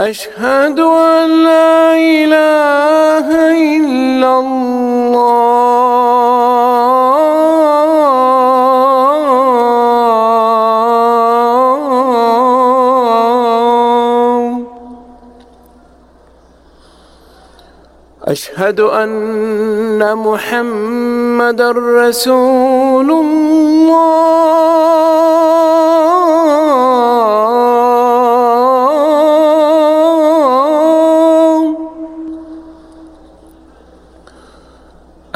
أشهد أن لا إله إلا الله. أشهد أن محمد رسول الله.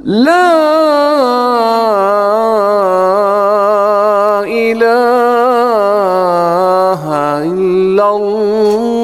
لا إله إلا الله